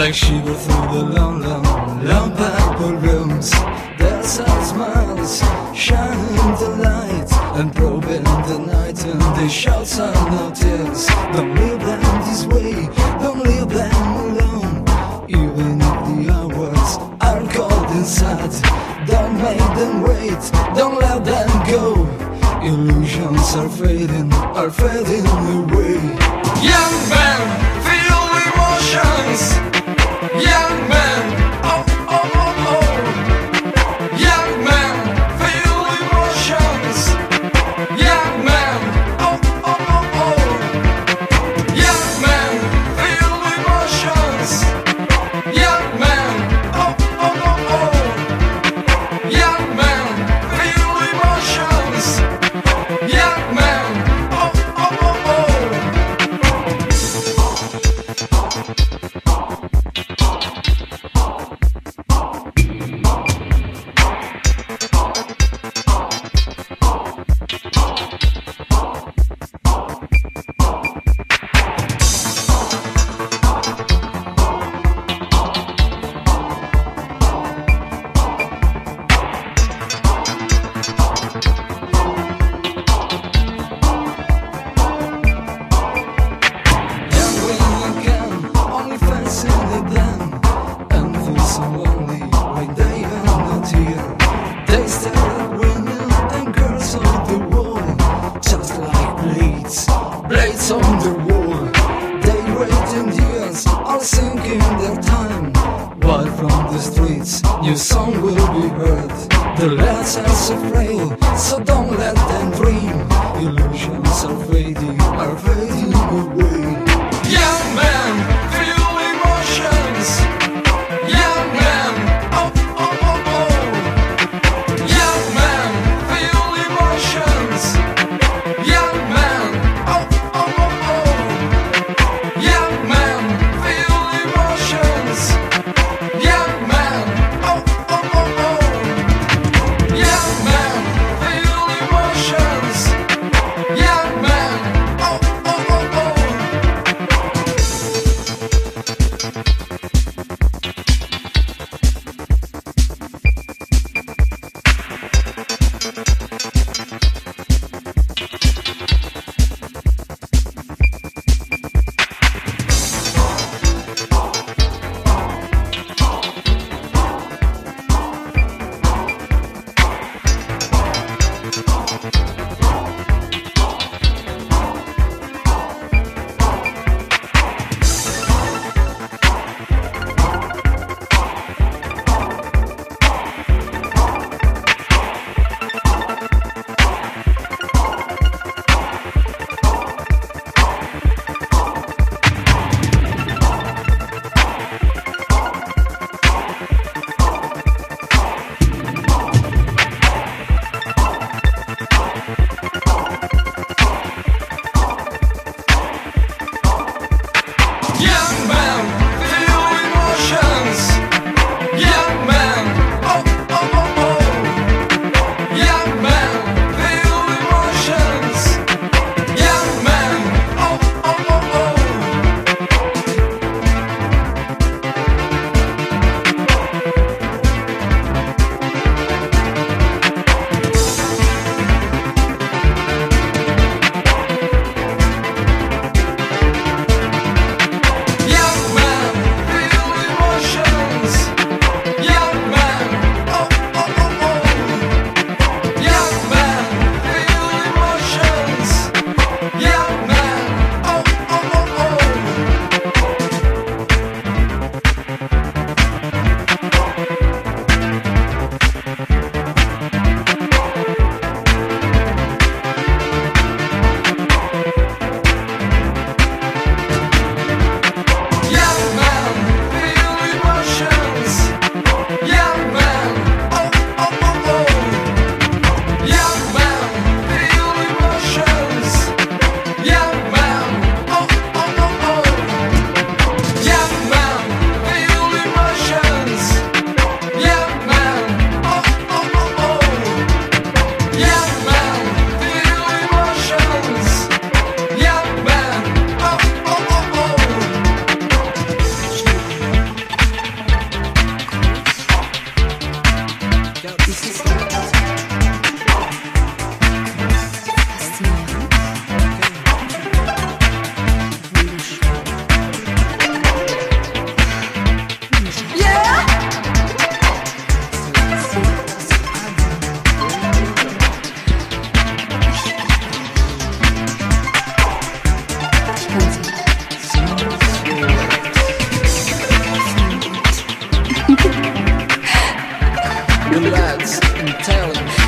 like shiver through the long, long, long purple rooms. Their sad smiles shining the light and probing the night, and they shout some no tears. Don't leave them this way, don't leave them alone. Even if the hours are cold inside, don't make them wait, don't let them go. Illusions are fading, are fading away. Young man, so lonely like they are not here. They stare women and girls on the wall, just like blades, blades on the wall. They wait in years, all sinking their time. But from the streets, new song will be heard. The lads are so frail, so don't let them dream. Illusions are fading, are fading away. the lights in town